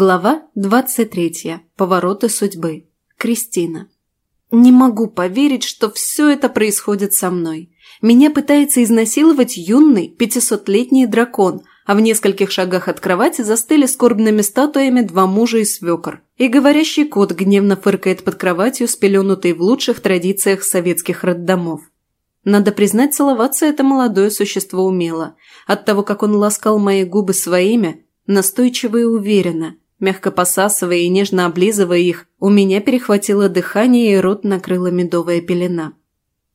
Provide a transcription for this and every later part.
Глава 23. Повороты судьбы. Кристина. Не могу поверить, что все это происходит со мной. Меня пытается изнасиловать юный, 500-летний дракон, а в нескольких шагах от кровати застыли скорбными статуями два мужа и свекор. И говорящий кот гневно фыркает под кроватью, спеленутый в лучших традициях советских роддомов. Надо признать, целоваться это молодое существо умело. От того, как он ласкал мои губы своими, настойчиво и уверенно, мягко посасывая и нежно облизывая их, у меня перехватило дыхание и рот накрыла медовая пелена.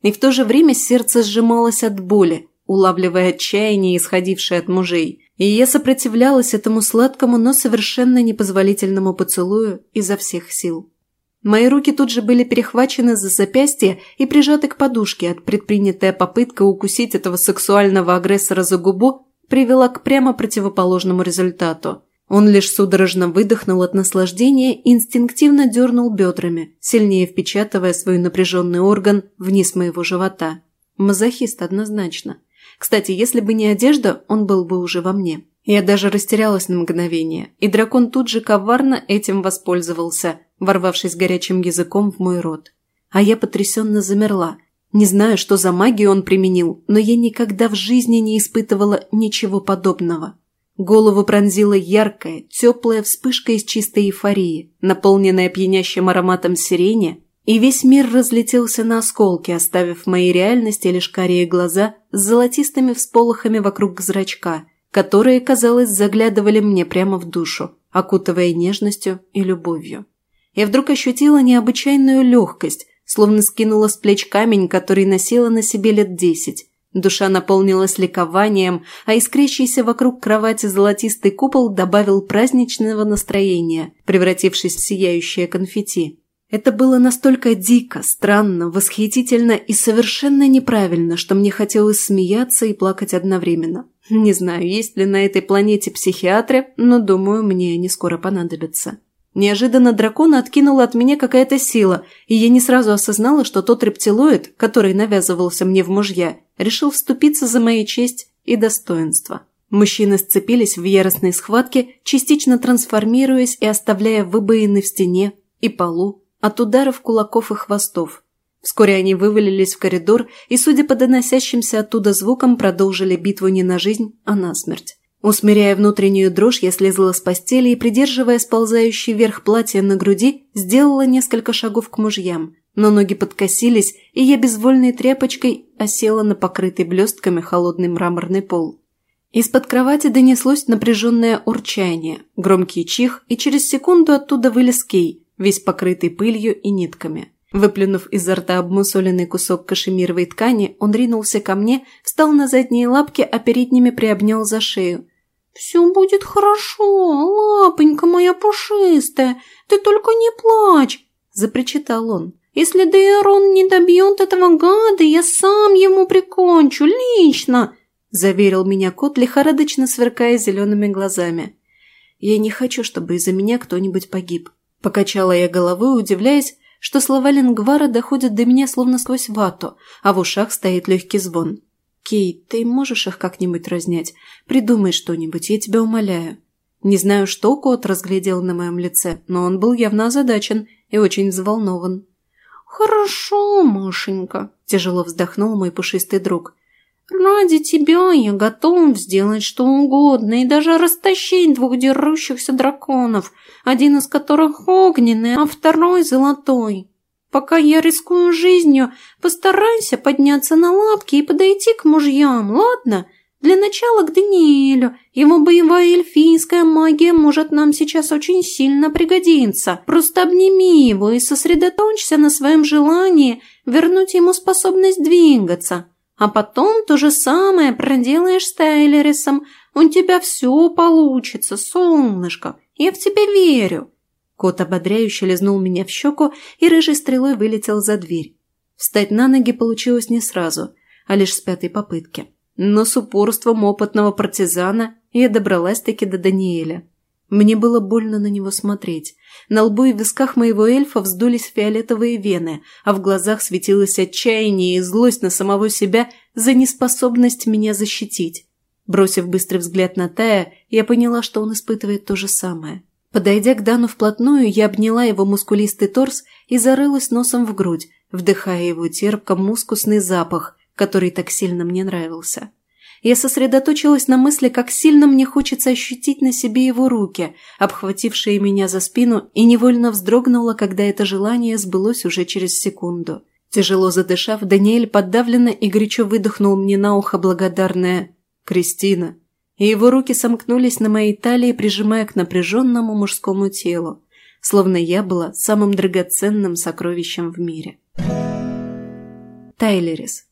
И в то же время сердце сжималось от боли, улавливая отчаяние, исходившее от мужей, и я сопротивлялась этому сладкому, но совершенно непозволительному поцелую изо всех сил. Мои руки тут же были перехвачены за запястье и прижаты к подушке, от предпринятая попытка укусить этого сексуального агрессора за губу привела к прямо противоположному результату. Он лишь судорожно выдохнул от наслаждения и инстинктивно дернул бедрами, сильнее впечатывая свой напряженный орган вниз моего живота. Мазохист однозначно. Кстати, если бы не одежда, он был бы уже во мне. Я даже растерялась на мгновение, и дракон тут же коварно этим воспользовался, ворвавшись горячим языком в мой рот. А я потрясенно замерла, не знаю, что за магию он применил, но я никогда в жизни не испытывала ничего подобного. Голову пронзила яркая, теплая вспышка из чистой эйфории, наполненная пьянящим ароматом сирени, и весь мир разлетелся на осколки, оставив в моей реальности лишь карие глаза с золотистыми всполохами вокруг зрачка, которые, казалось, заглядывали мне прямо в душу, окутывая нежностью и любовью. Я вдруг ощутила необычайную легкость, словно скинула с плеч камень, который носила на себе лет десять. Душа наполнилась ликованием, а искрящийся вокруг кровати золотистый купол добавил праздничного настроения, превратившись в сияющее конфетти. Это было настолько дико, странно, восхитительно и совершенно неправильно, что мне хотелось смеяться и плакать одновременно. Не знаю, есть ли на этой планете психиатры, но думаю, мне они скоро понадобятся. Неожиданно дракона откинула от меня какая-то сила, и я не сразу осознала, что тот рептилоид, который навязывался мне в мужья, решил вступиться за мою честь и достоинство. Мужчины сцепились в яростной схватке, частично трансформируясь и оставляя выбоины в стене и полу от ударов кулаков и хвостов. Вскоре они вывалились в коридор и, судя по доносящимся оттуда звукам, продолжили битву не на жизнь, а на смерть. Усмиряя внутреннюю дрожь, я слезла с постели и, придерживая сползающий вверх платья на груди, сделала несколько шагов к мужьям. Но ноги подкосились, и я безвольной тряпочкой осела на покрытый блестками холодный мраморный пол. Из-под кровати донеслось напряженное урчание, громкий чих, и через секунду оттуда вылез Кей, весь покрытый пылью и нитками. Выплюнув изо рта обмусоленный кусок кашемировой ткани, он ринулся ко мне, встал на задние лапки, а перед ними приобнял за шею. «Все будет хорошо, лапонька моя пушистая, ты только не плачь!» – запричитал он. «Если Дейрон не добьет этого гада, я сам ему прикончу, лично!» – заверил меня кот, лихорадочно сверкая зелеными глазами. «Я не хочу, чтобы из-за меня кто-нибудь погиб», – покачала я головой, удивляясь, что слова Лингвара доходят до меня словно сквозь вату, а в ушах стоит легкий звон. «Кейт, ты можешь их как-нибудь разнять? Придумай что-нибудь, я тебя умоляю». Не знаю, что кот разглядел на моем лице, но он был явно озадачен и очень взволнован. «Хорошо, Машенька», – тяжело вздохнул мой пушистый друг. «Ради тебя я готов сделать что угодно и даже растащить двух дерущихся драконов, один из которых огненный, а второй золотой. Пока я рискую жизнью, постарайся подняться на лапки и подойти к мужьям, ладно? Для начала к Даниэлю. Его боевая эльфийская магия может нам сейчас очень сильно пригодиться. Просто обними его и сосредоточься на своем желании вернуть ему способность двигаться. А потом то же самое проделаешь с Тайлерисом. У тебя все получится, солнышко. Я в тебя верю. Кот ободряюще лизнул меня в щеку и рыжей стрелой вылетел за дверь. Встать на ноги получилось не сразу, а лишь с пятой попытки. Но с упорством опытного партизана я добралась-таки до Даниэля. Мне было больно на него смотреть. На лбу и висках моего эльфа вздулись фиолетовые вены, а в глазах светилось отчаяние и злость на самого себя за неспособность меня защитить. Бросив быстрый взгляд на Тая, я поняла, что он испытывает то же самое. Подойдя к Дану вплотную, я обняла его мускулистый торс и зарылась носом в грудь, вдыхая его терпко-мускусный запах, который так сильно мне нравился. Я сосредоточилась на мысли, как сильно мне хочется ощутить на себе его руки, обхватившие меня за спину, и невольно вздрогнула, когда это желание сбылось уже через секунду. Тяжело задышав, Даниэль подавленно и горячо выдохнул мне на ухо благодарное «Кристина», и его руки сомкнулись на моей талии, прижимая к напряженному мужскому телу, словно я была самым драгоценным сокровищем в мире. Тайлерис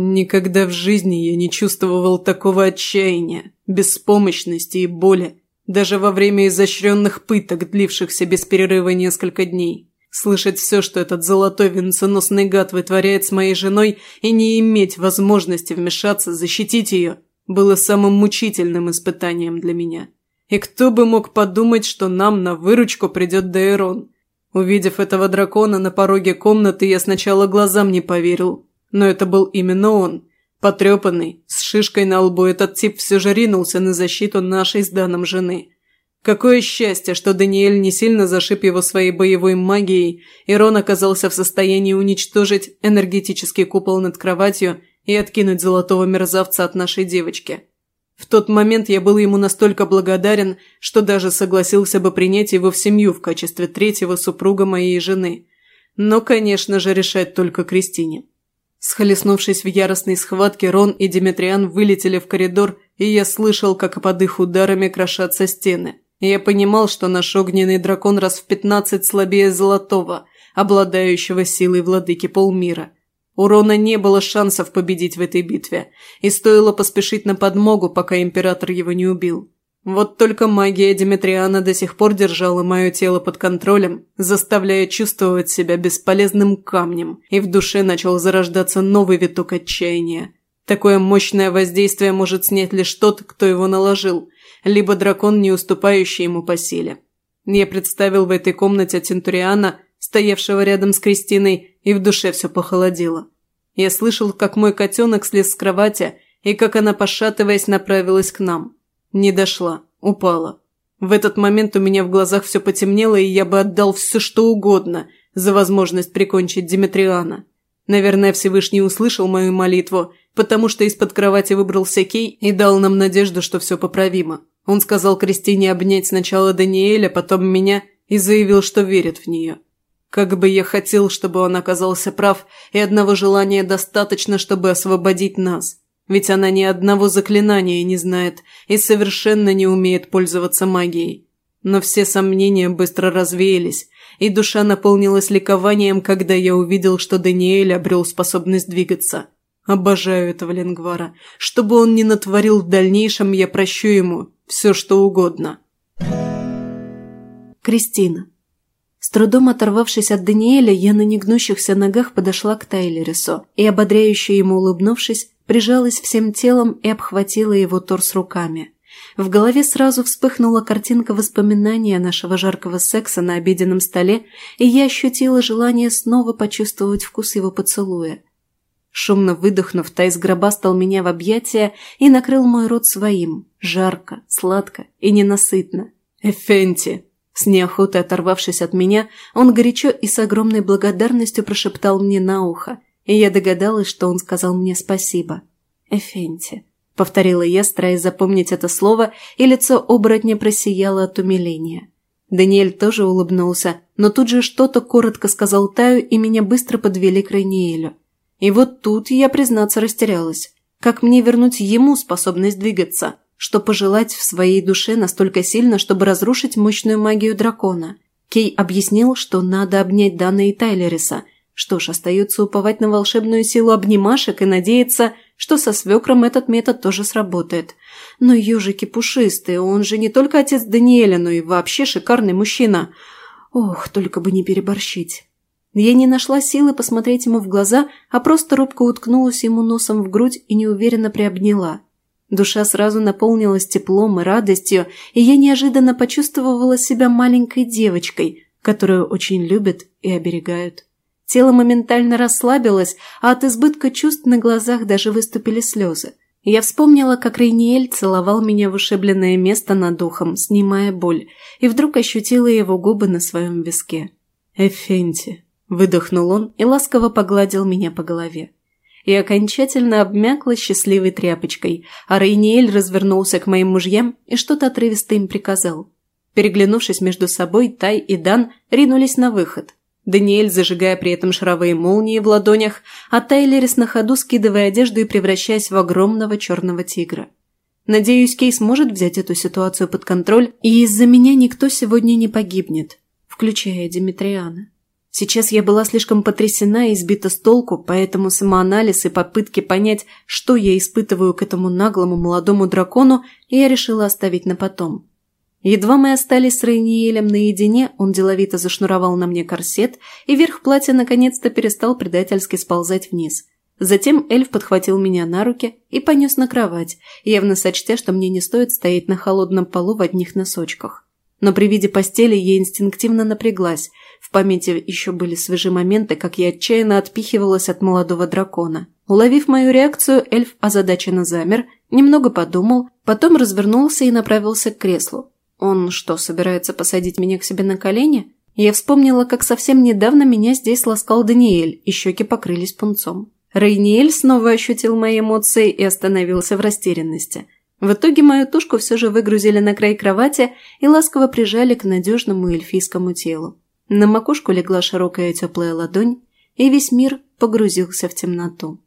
Никогда в жизни я не чувствовал такого отчаяния, беспомощности и боли, даже во время изощренных пыток, длившихся без перерыва несколько дней. Слышать все, что этот золотой венценосный гад вытворяет с моей женой, и не иметь возможности вмешаться, защитить ее, было самым мучительным испытанием для меня. И кто бы мог подумать, что нам на выручку придет Дейрон. Увидев этого дракона на пороге комнаты, я сначала глазам не поверил, но это был именно он. Потрепанный, с шишкой на лбу, этот тип все же ринулся на защиту нашей с Даном жены. Какое счастье, что Даниэль не сильно зашиб его своей боевой магией, и Рон оказался в состоянии уничтожить энергетический купол над кроватью и откинуть золотого мерзавца от нашей девочки. В тот момент я был ему настолько благодарен, что даже согласился бы принять его в семью в качестве третьего супруга моей жены. Но, конечно же, решать только Кристине. Схлестнувшись в яростной схватке, Рон и Димитриан вылетели в коридор, и я слышал, как под их ударами крошатся стены. я понимал, что наш огненный дракон раз в пятнадцать слабее Золотого, обладающего силой владыки полмира. У Рона не было шансов победить в этой битве, и стоило поспешить на подмогу, пока император его не убил. Вот только магия Димитриана до сих пор держала мое тело под контролем, заставляя чувствовать себя бесполезным камнем, и в душе начал зарождаться новый виток отчаяния. Такое мощное воздействие может снять лишь тот, кто его наложил, либо дракон, не уступающий ему по силе. Я представил в этой комнате Тентуриана, стоявшего рядом с Кристиной, и в душе все похолодело. Я слышал, как мой котенок слез с кровати, и как она, пошатываясь, направилась к нам – не дошла. Упала. В этот момент у меня в глазах все потемнело, и я бы отдал все, что угодно за возможность прикончить Димитриана. Наверное, Всевышний услышал мою молитву, потому что из-под кровати выбрался Кей и дал нам надежду, что все поправимо. Он сказал Кристине обнять сначала Даниэля, потом меня, и заявил, что верит в нее. Как бы я хотел, чтобы он оказался прав, и одного желания достаточно, чтобы освободить нас. Ведь она ни одного заклинания не знает и совершенно не умеет пользоваться магией. Но все сомнения быстро развеялись, и душа наполнилась ликованием, когда я увидел, что Даниэль обрел способность двигаться. Обожаю этого Ленгвара. Что бы он ни натворил в дальнейшем, я прощу ему все, что угодно. Кристина. С трудом оторвавшись от Даниэля, я на негнущихся ногах подошла к Тайлерису и, ободряюще ему улыбнувшись, прижалась всем телом и обхватила его торс руками. В голове сразу вспыхнула картинка воспоминания нашего жаркого секса на обеденном столе, и я ощутила желание снова почувствовать вкус его поцелуя. Шумно выдохнув, Тайс стал меня в объятия и накрыл мой рот своим, жарко, сладко и ненасытно. «Эфенти!» С неохотой оторвавшись от меня, он горячо и с огромной благодарностью прошептал мне на ухо, и я догадалась, что он сказал мне спасибо. «Эфенти», — повторила я, стараясь запомнить это слово, и лицо оборотня просияло от умиления. Даниэль тоже улыбнулся, но тут же что-то коротко сказал Таю, и меня быстро подвели к Рейниэлю. И вот тут я, признаться, растерялась. Как мне вернуть ему способность двигаться? Что пожелать в своей душе настолько сильно, чтобы разрушить мощную магию дракона? Кей объяснил, что надо обнять Дана и Тайлериса – что ж, остается уповать на волшебную силу обнимашек и надеяться, что со свекром этот метод тоже сработает. Но ежики пушистые, он же не только отец Даниэля, но и вообще шикарный мужчина. Ох, только бы не переборщить. Я не нашла силы посмотреть ему в глаза, а просто робко уткнулась ему носом в грудь и неуверенно приобняла. Душа сразу наполнилась теплом и радостью, и я неожиданно почувствовала себя маленькой девочкой, которую очень любят и оберегают. Тело моментально расслабилось, а от избытка чувств на глазах даже выступили слезы. Я вспомнила, как Рейниэль целовал меня в ушибленное место над ухом, снимая боль, и вдруг ощутила его губы на своем виске. «Эфенти», – выдохнул он и ласково погладил меня по голове. И окончательно обмякла счастливой тряпочкой, а Рейниэль развернулся к моим мужьям и что-то отрывисто им приказал. Переглянувшись между собой, Тай и Дан ринулись на выход. Даниэль, зажигая при этом шаровые молнии в ладонях, а Тайлерис на ходу скидывая одежду и превращаясь в огромного черного тигра. Надеюсь, Кей сможет взять эту ситуацию под контроль, и из-за меня никто сегодня не погибнет, включая Димитриана. Сейчас я была слишком потрясена и сбита с толку, поэтому самоанализ и попытки понять, что я испытываю к этому наглому молодому дракону, я решила оставить на потом. Едва мы остались с Рейниелем наедине, он деловито зашнуровал на мне корсет, и верх платья наконец-то перестал предательски сползать вниз. Затем эльф подхватил меня на руки и понес на кровать, явно сочтя, что мне не стоит стоять на холодном полу в одних носочках. Но при виде постели я инстинктивно напряглась. В памяти еще были свежие моменты, как я отчаянно отпихивалась от молодого дракона. Уловив мою реакцию, эльф озадаченно замер, немного подумал, потом развернулся и направился к креслу. Он что, собирается посадить меня к себе на колени? Я вспомнила, как совсем недавно меня здесь ласкал Даниэль, и щеки покрылись пунцом. Рейниэль снова ощутил мои эмоции и остановился в растерянности. В итоге мою тушку все же выгрузили на край кровати и ласково прижали к надежному эльфийскому телу. На макушку легла широкая теплая ладонь, и весь мир погрузился в темноту.